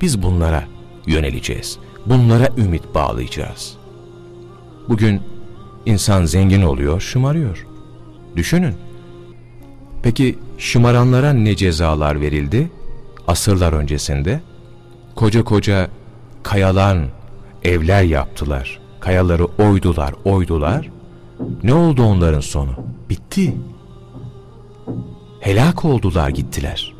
Biz bunlara yöneleceğiz. Bunlara ümit bağlayacağız. Bugün insan zengin oluyor, şımarıyor. Düşünün. Peki şımaranlara ne cezalar verildi? Asırlar öncesinde koca koca kayalan evler yaptılar kayaları oydular, oydular. Ne oldu onların sonu? Bitti. Helak oldular gittiler.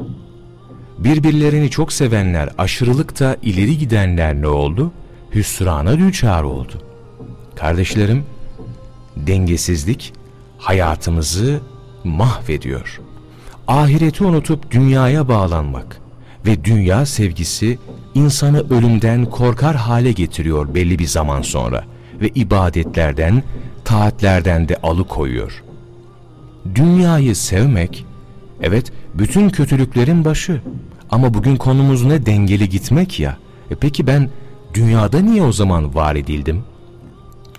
Birbirlerini çok sevenler, aşırılıkta ileri gidenler ne oldu? Hüsrana düçar oldu. Kardeşlerim, dengesizlik hayatımızı mahvediyor. Ahireti unutup dünyaya bağlanmak ve dünya sevgisi insanı ölümden korkar hale getiriyor belli bir zaman sonra ve ibadetlerden, taatlerden de alıkoyuyor. Dünyayı sevmek, evet bütün kötülüklerin başı ama bugün konumuz ne dengeli gitmek ya. E peki ben dünyada niye o zaman var edildim?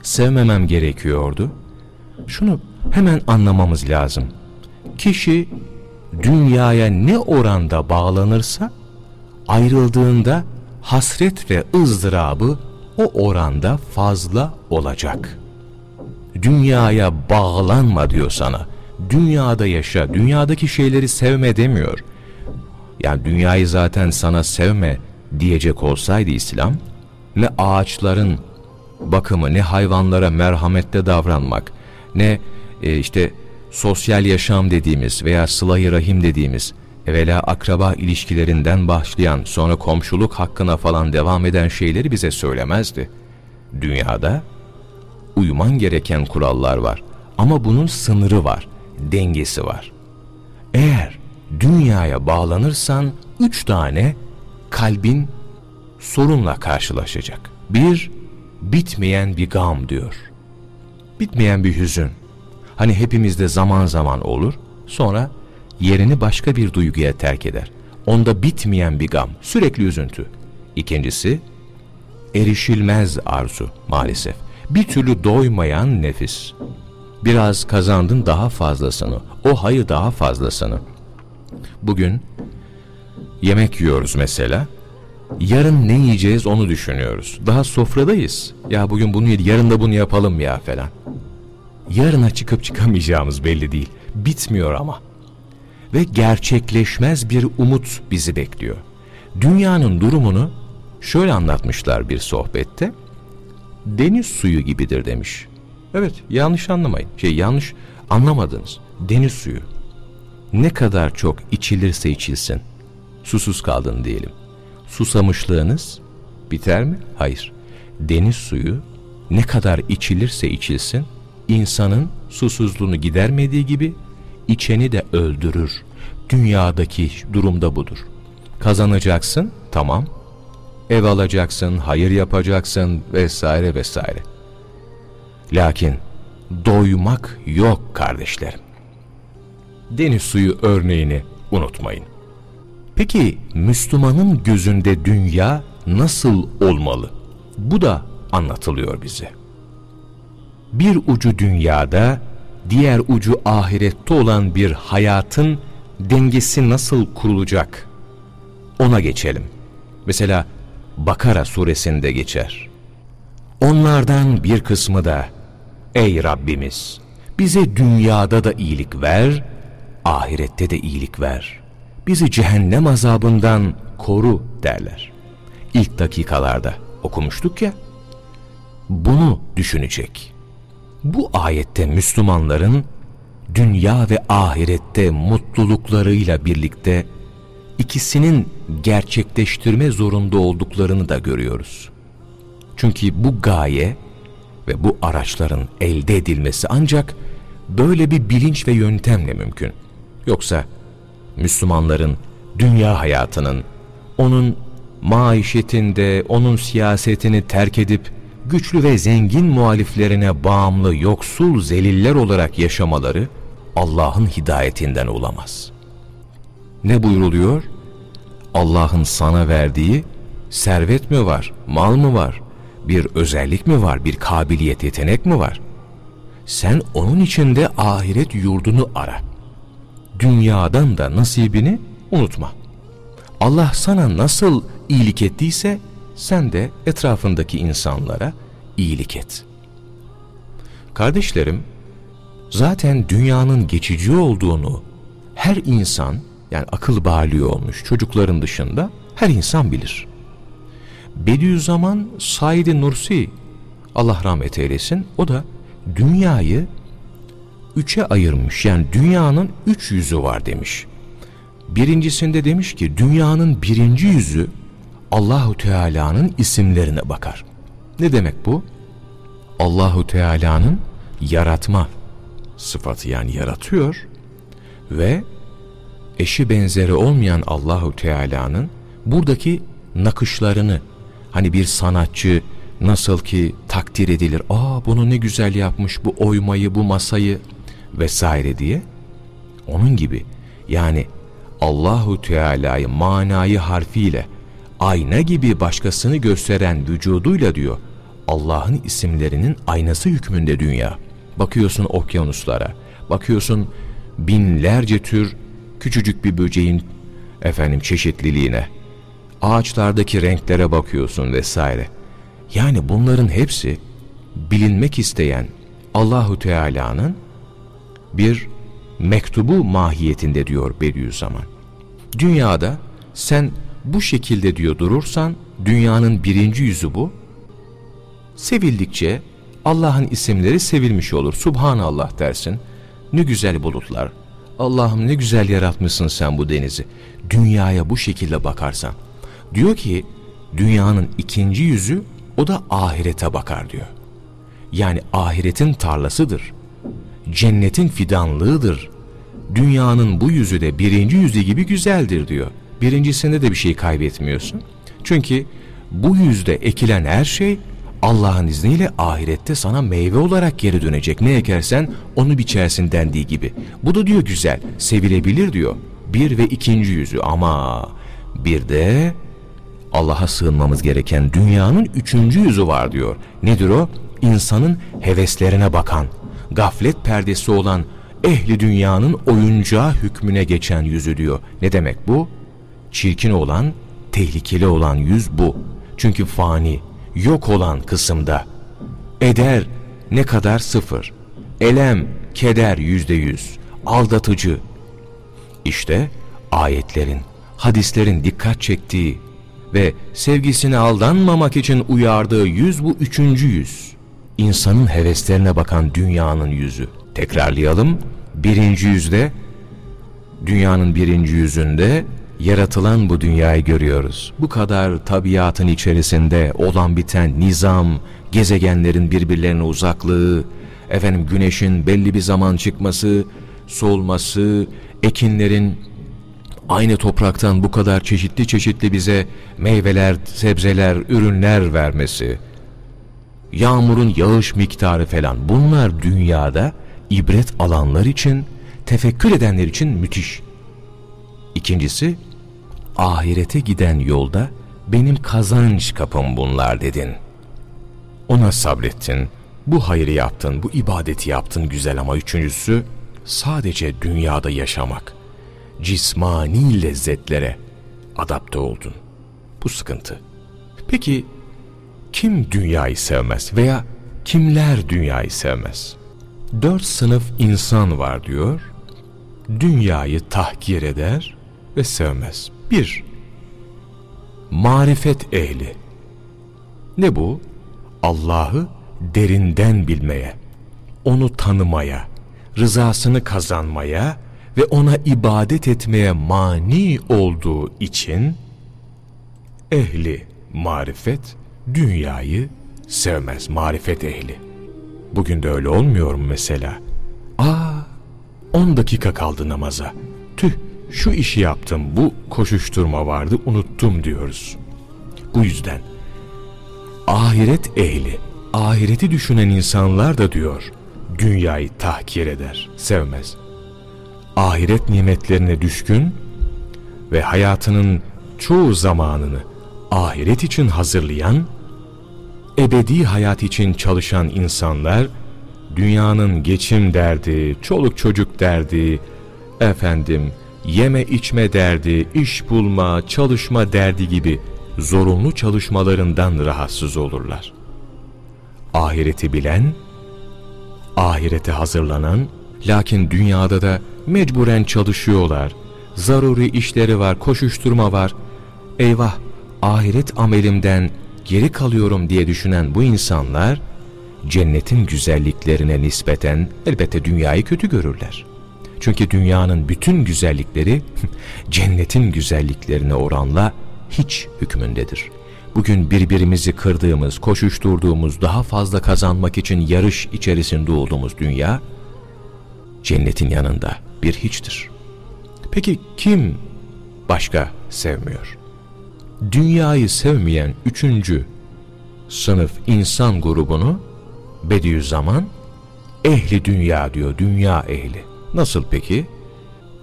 Sevmemem gerekiyordu. Şunu hemen anlamamız lazım. Kişi dünyaya ne oranda bağlanırsa ayrıldığında hasret ve ızdırabı o oranda fazla olacak. Dünyaya bağlanma diyor sana. Dünyada yaşa, dünyadaki şeyleri sevme demiyor. Yani dünyayı zaten sana sevme diyecek olsaydı İslam, ne ağaçların bakımı, ne hayvanlara merhamette davranmak, ne e, işte sosyal yaşam dediğimiz veya sıla rahim dediğimiz evvela akraba ilişkilerinden başlayan sonra komşuluk hakkına falan devam eden şeyleri bize söylemezdi. Dünyada uyman gereken kurallar var ama bunun sınırı var, dengesi var. Eğer dünyaya bağlanırsan üç tane kalbin sorunla karşılaşacak. Bir, bitmeyen bir gam diyor. Bitmeyen bir hüzün. Hani hepimizde zaman zaman olur, sonra yerini başka bir duyguya terk eder. Onda bitmeyen bir gam, sürekli üzüntü. İkincisi, erişilmez arzu maalesef. Bir türlü doymayan nefis. Biraz kazandın daha fazlasını, o hayır daha fazlasını. Bugün yemek yiyoruz mesela. Yarın ne yiyeceğiz onu düşünüyoruz. Daha sofradayız. Ya bugün bunu yedik, yarın da bunu yapalım ya falan. Yarına çıkıp çıkamayacağımız belli değil. Bitmiyor ama. Ve gerçekleşmez bir umut bizi bekliyor. Dünyanın durumunu şöyle anlatmışlar bir sohbette. Deniz suyu gibidir demiş. Evet yanlış anlamayın. Şey yanlış anlamadınız. Deniz suyu. Ne kadar çok içilirse içilsin. Susuz kaldın diyelim. Susamışlığınız biter mi? Hayır. Deniz suyu ne kadar içilirse içilsin insanın susuzluğunu gidermediği gibi içeni de öldürür. Dünyadaki durumda budur. Kazanacaksın, tamam. Ev alacaksın, hayır yapacaksın vesaire vesaire. Lakin doymak yok kardeşlerim. Deniz suyu örneğini unutmayın. Peki Müslümanın gözünde dünya nasıl olmalı? Bu da anlatılıyor bize. Bir ucu dünyada, diğer ucu ahirette olan bir hayatın dengesi nasıl kurulacak? Ona geçelim. Mesela Bakara suresinde geçer. Onlardan bir kısmı da Ey Rabbimiz bize dünyada da iyilik ver, ahirette de iyilik ver. Bizi cehennem azabından koru derler. İlk dakikalarda okumuştuk ya, bunu düşünecek. Bu ayette Müslümanların dünya ve ahirette mutluluklarıyla birlikte ikisinin gerçekleştirme zorunda olduklarını da görüyoruz. Çünkü bu gaye ve bu araçların elde edilmesi ancak böyle bir bilinç ve yöntemle mümkün. Yoksa Müslümanların dünya hayatının, onun maişetinde, onun siyasetini terk edip güçlü ve zengin muhaliflerine bağımlı yoksul zeliller olarak yaşamaları Allah'ın hidayetinden olamaz. Ne buyruluyor? Allah'ın sana verdiği servet mi var, mal mı var, bir özellik mi var, bir kabiliyet, yetenek mi var? Sen onun içinde ahiret yurdunu ara. Dünyadan da nasibini unutma. Allah sana nasıl iyilik ettiyse sen de etrafındaki insanlara iyilik et. Kardeşlerim, zaten dünyanın geçici olduğunu her insan, yani akıl bali olmuş çocukların dışında her insan bilir. Bediüzzaman Said Nursi, Allah rahmet eylesin, o da dünyayı üçe ayırmış. Yani dünyanın üç yüzü var demiş. Birincisinde demiş ki dünyanın birinci yüzü Allahu Teala'nın isimlerine bakar. Ne demek bu? Allahu Teala'nın yaratma sıfatı yani yaratıyor ve eşi benzeri olmayan Allahu Teala'nın buradaki nakışlarını hani bir sanatçı nasıl ki takdir edilir. Aa bunu ne güzel yapmış bu oymayı, bu masayı vesaire diye. Onun gibi yani Allahu Teala'yı manayı harfiyle ayna gibi başkasını gösteren vücuduyla diyor. Allah'ın isimlerinin aynası hükmünde dünya. Bakıyorsun okyanuslara, bakıyorsun binlerce tür küçücük bir böceğin efendim çeşitliliğine, ağaçlardaki renklere bakıyorsun vesaire. Yani bunların hepsi bilinmek isteyen Allahu Teala'nın bir mektubu mahiyetinde diyor Bediüzzaman. Dünyada sen bu şekilde diyor durursan dünyanın birinci yüzü bu. Sevildikçe Allah'ın isimleri sevilmiş olur. Subhanallah dersin. Ne güzel bulutlar. Allah'ım ne güzel yaratmışsın sen bu denizi. Dünyaya bu şekilde bakarsan. Diyor ki dünyanın ikinci yüzü o da ahirete bakar diyor. Yani ahiretin tarlasıdır. Cennetin fidanlığıdır. Dünyanın bu yüzü de birinci yüzü gibi güzeldir diyor. Birincisinde de bir şey kaybetmiyorsun. Çünkü bu yüzde ekilen her şey Allah'ın izniyle ahirette sana meyve olarak geri dönecek. Ne ekersen onu biçersin dendiği gibi. Bu da diyor güzel, sevilebilir diyor. Bir ve ikinci yüzü ama bir de Allah'a sığınmamız gereken dünyanın üçüncü yüzü var diyor. Nedir o? İnsanın heveslerine bakan, gaflet perdesi olan ehli dünyanın oyuncağı hükmüne geçen yüzü diyor. Ne demek bu? Çirkin olan, tehlikeli olan yüz bu. Çünkü fani, yok olan kısımda. Eder ne kadar sıfır. Elem, keder yüzde yüz. Aldatıcı. İşte ayetlerin, hadislerin dikkat çektiği ve sevgisine aldanmamak için uyardığı yüz bu üçüncü yüz. İnsanın heveslerine bakan dünyanın yüzü. Tekrarlayalım. Birinci yüzde, dünyanın birinci yüzünde yaratılan bu dünyayı görüyoruz. Bu kadar tabiatın içerisinde olan biten nizam, gezegenlerin birbirlerine uzaklığı, efendim güneşin belli bir zaman çıkması, solması, ekinlerin aynı topraktan bu kadar çeşitli çeşitli bize meyveler, sebzeler, ürünler vermesi, yağmurun yağış miktarı falan bunlar dünyada ibret alanlar için, tefekkür edenler için müthiş. İkincisi, ahirete giden yolda benim kazanç kapım bunlar dedin. Ona sabrettin, bu hayrı yaptın, bu ibadeti yaptın güzel ama üçüncüsü, sadece dünyada yaşamak cismani lezzetlere adapte oldun. Bu sıkıntı. Peki kim dünyayı sevmez veya kimler dünyayı sevmez? Dört sınıf insan var diyor. Dünyayı tahkir eder ve sevmez. Bir, marifet ehli. Ne bu? Allah'ı derinden bilmeye, onu tanımaya, rızasını kazanmaya ve ona ibadet etmeye mani olduğu için ehli marifet dünyayı sevmez marifet ehli. Bugün de öyle olmuyor mu mesela? Aa 10 dakika kaldı namaza. Tüh şu işi yaptım bu koşuşturma vardı unuttum diyoruz. Bu yüzden ahiret ehli, ahireti düşünen insanlar da diyor dünyayı tahkir eder, sevmez ahiret nimetlerine düşkün ve hayatının çoğu zamanını ahiret için hazırlayan, ebedi hayat için çalışan insanlar, dünyanın geçim derdi, çoluk çocuk derdi, efendim, yeme içme derdi, iş bulma, çalışma derdi gibi zorunlu çalışmalarından rahatsız olurlar. Ahireti bilen, ahirete hazırlanan, lakin dünyada da mecburen çalışıyorlar. Zaruri işleri var, koşuşturma var. Eyvah, ahiret amelimden geri kalıyorum diye düşünen bu insanlar, cennetin güzelliklerine nispeten elbette dünyayı kötü görürler. Çünkü dünyanın bütün güzellikleri cennetin güzelliklerine oranla hiç hükmündedir. Bugün birbirimizi kırdığımız, koşuşturduğumuz, daha fazla kazanmak için yarış içerisinde olduğumuz dünya, cennetin yanında bir hiçtir. Peki kim başka sevmiyor? Dünyayı sevmeyen üçüncü sınıf insan grubunu Bediüzzaman ehli dünya diyor, dünya ehli. Nasıl peki?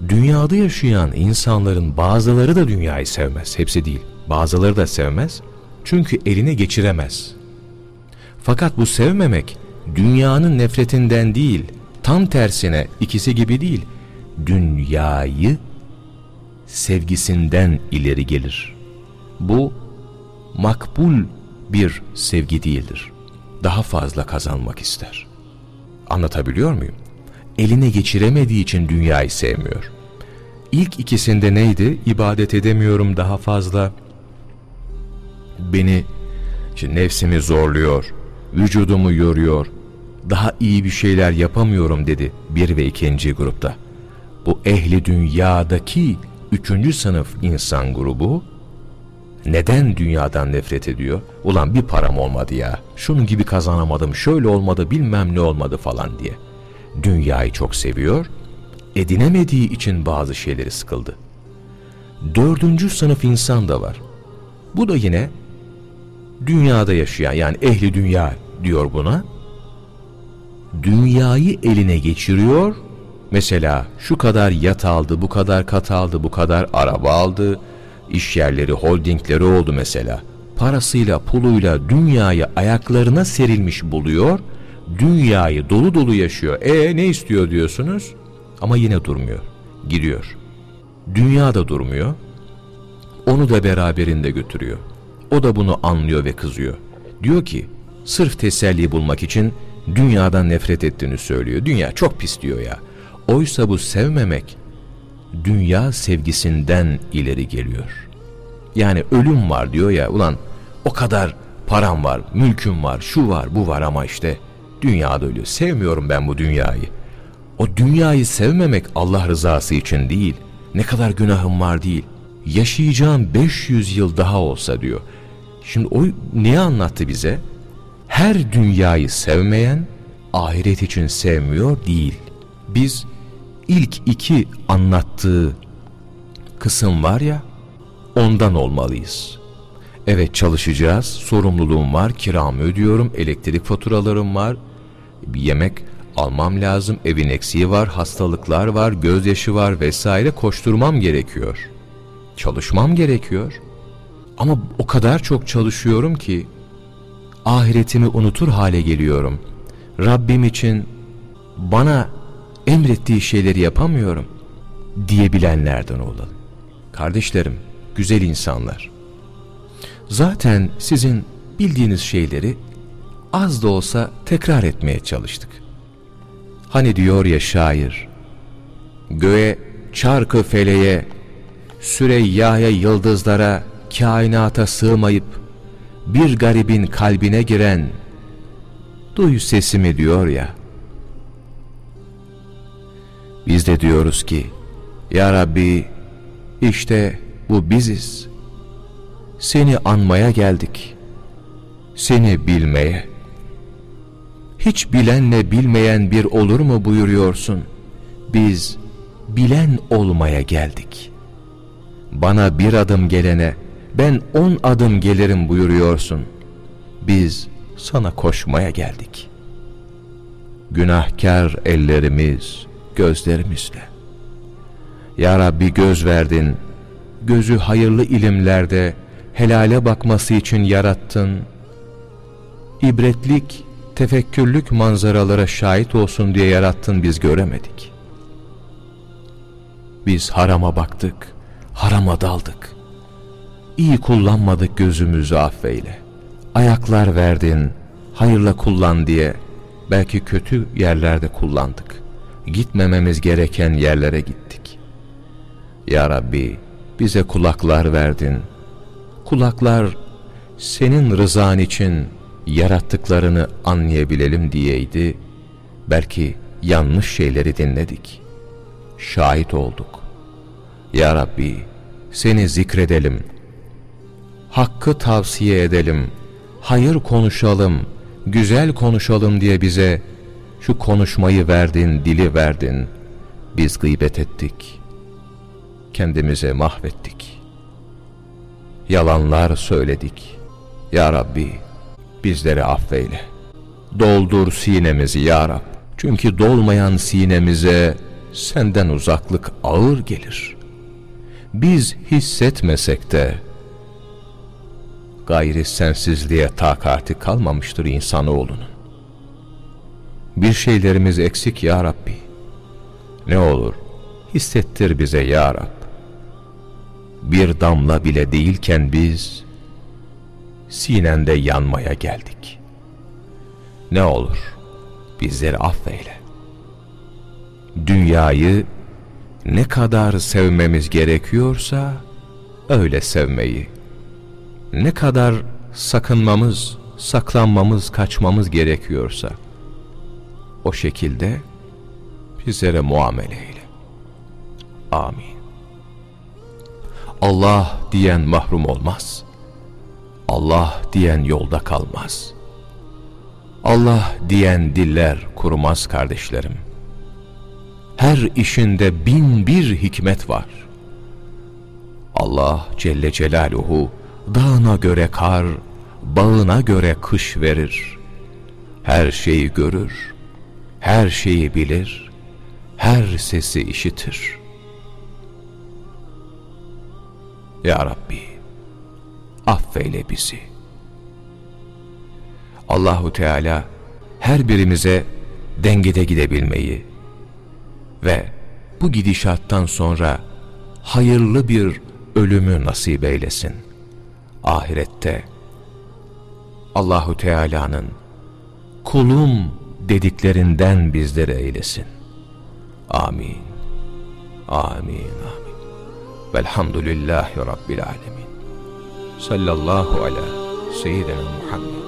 Dünyada yaşayan insanların bazıları da dünyayı sevmez, hepsi değil. Bazıları da sevmez çünkü eline geçiremez. Fakat bu sevmemek dünyanın nefretinden değil, tam tersine ikisi gibi değil, dünyayı sevgisinden ileri gelir. Bu makbul bir sevgi değildir. Daha fazla kazanmak ister. Anlatabiliyor muyum? Eline geçiremediği için dünyayı sevmiyor. İlk ikisinde neydi? İbadet edemiyorum daha fazla. Beni, işte nefsimi zorluyor, vücudumu yoruyor, daha iyi bir şeyler yapamıyorum dedi bir ve ikinci grupta. Bu ehli dünyadaki üçüncü sınıf insan grubu neden dünyadan nefret ediyor? Ulan bir param olmadı ya, şunun gibi kazanamadım, şöyle olmadı, bilmem ne olmadı falan diye. Dünyayı çok seviyor, edinemediği için bazı şeyleri sıkıldı. Dördüncü sınıf insan da var. Bu da yine dünyada yaşayan yani ehli dünya diyor buna. Dünyayı eline geçiriyor. Mesela şu kadar yat aldı, bu kadar kat aldı, bu kadar araba aldı, iş yerleri, holdingleri oldu mesela. Parasıyla, puluyla dünyayı ayaklarına serilmiş buluyor, dünyayı dolu dolu yaşıyor. E ne istiyor diyorsunuz? Ama yine durmuyor, gidiyor. Dünya da durmuyor, onu da beraberinde götürüyor. O da bunu anlıyor ve kızıyor. Diyor ki, sırf teselli bulmak için dünyadan nefret ettiğini söylüyor. Dünya çok pis diyor ya. Oysa bu sevmemek, dünya sevgisinden ileri geliyor. Yani ölüm var diyor ya, ulan o kadar param var, mülküm var, şu var, bu var ama işte dünyada ölüyor. Sevmiyorum ben bu dünyayı. O dünyayı sevmemek Allah rızası için değil, ne kadar günahım var değil. Yaşayacağım 500 yıl daha olsa diyor. Şimdi o ne anlattı bize? Her dünyayı sevmeyen ahiret için sevmiyor değil. Biz ilk iki anlattığı kısım var ya ondan olmalıyız. Evet çalışacağız, sorumluluğum var, kiramı ödüyorum, elektrik faturalarım var, bir yemek almam lazım, evin eksiği var, hastalıklar var, gözyaşı var vesaire koşturmam gerekiyor. Çalışmam gerekiyor. Ama o kadar çok çalışıyorum ki ahiretimi unutur hale geliyorum. Rabbim için bana emrettiği şeyleri yapamıyorum diyebilenlerden olalım. Kardeşlerim, güzel insanlar. Zaten sizin bildiğiniz şeyleri az da olsa tekrar etmeye çalıştık. Hani diyor ya şair, göğe, çarkı feleğe, Süreyya'ya yıldızlara, kainata sığmayıp, bir garibin kalbine giren, duy sesimi diyor ya. Biz de diyoruz ki, Ya Rabbi, işte bu biziz. Seni anmaya geldik. Seni bilmeye. Hiç bilenle bilmeyen bir olur mu buyuruyorsun? Biz bilen olmaya geldik. Bana bir adım gelene ben on adım gelirim buyuruyorsun. Biz sana koşmaya geldik. Günahkar ellerimiz, gözlerimizle. Ya Rabbi göz verdin, gözü hayırlı ilimlerde helale bakması için yarattın. İbretlik, tefekkürlük manzaralara şahit olsun diye yarattın biz göremedik. Biz harama baktık, harama daldık. İyi kullanmadık gözümüzü affeyle. Ayaklar verdin, hayırla kullan diye belki kötü yerlerde kullandık. Gitmememiz gereken yerlere gittik. Ya Rabbi bize kulaklar verdin. Kulaklar senin rızan için yarattıklarını anlayabilelim diyeydi, belki yanlış şeyleri dinledik, şahit olduk. Ya Rabbi, seni zikredelim, hakkı tavsiye edelim, hayır konuşalım, güzel konuşalım diye bize şu konuşmayı verdin, dili verdin. Biz gıybet ettik, kendimize mahvettik. Yalanlar söyledik. Ya Rabbi, bizleri affeyle. Doldur sinemizi Ya Rab. Çünkü dolmayan sinemize senden uzaklık ağır gelir. Biz hissetmesek de gayri sensizliğe takati kalmamıştır insanoğlunun. Bir şeylerimiz eksik ya Rabbi. Ne olur hissettir bize ya Rab. Bir damla bile değilken biz sinende yanmaya geldik. Ne olur bizleri affeyle. Dünyayı ne kadar sevmemiz gerekiyorsa öyle sevmeyi, ne kadar sakınmamız, saklanmamız, kaçmamız gerekiyorsa o şekilde bizlere muamele eyle. Amin. Allah diyen mahrum olmaz. Allah diyen yolda kalmaz. Allah diyen diller kurumaz kardeşlerim. Her işinde bin bir hikmet var. Allah Celle Celaluhu dağına göre kar, bağına göre kış verir. Her şeyi görür, her şeyi bilir, her sesi işitir. Ya Rabbi, affeyle bizi. Allahu Teala her birimize dengede gidebilmeyi ve bu gidişattan sonra hayırlı bir ölümü nasip eylesin. Ahirette Allahu Teala'nın kulum dediklerinden bizleri eylesin. Amin. Amin. Amin. Velhamdülillahi Rabbil Alemin. صلى الله على سيدنا محمد.